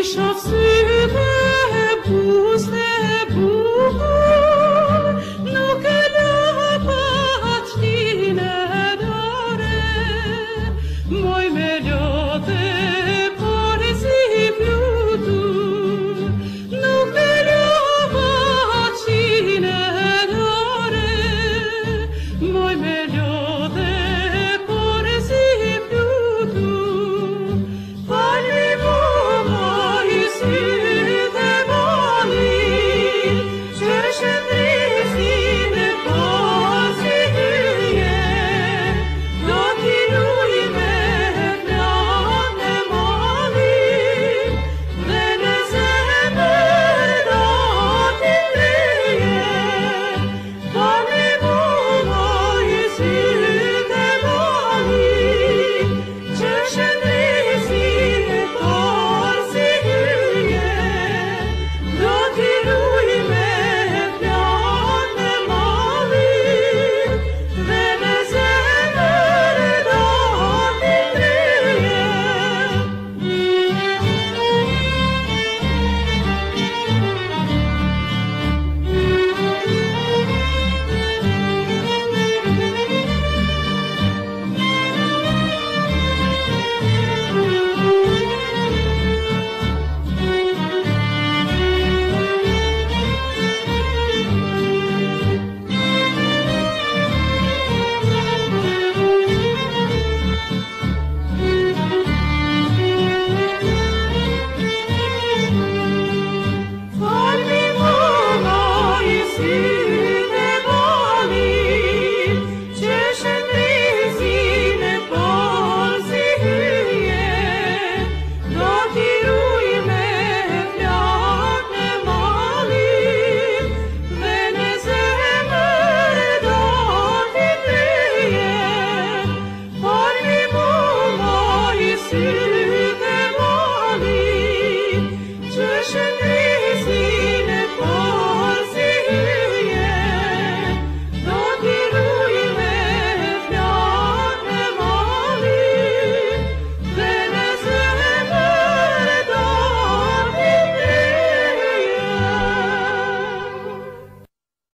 Гріша сине бузне,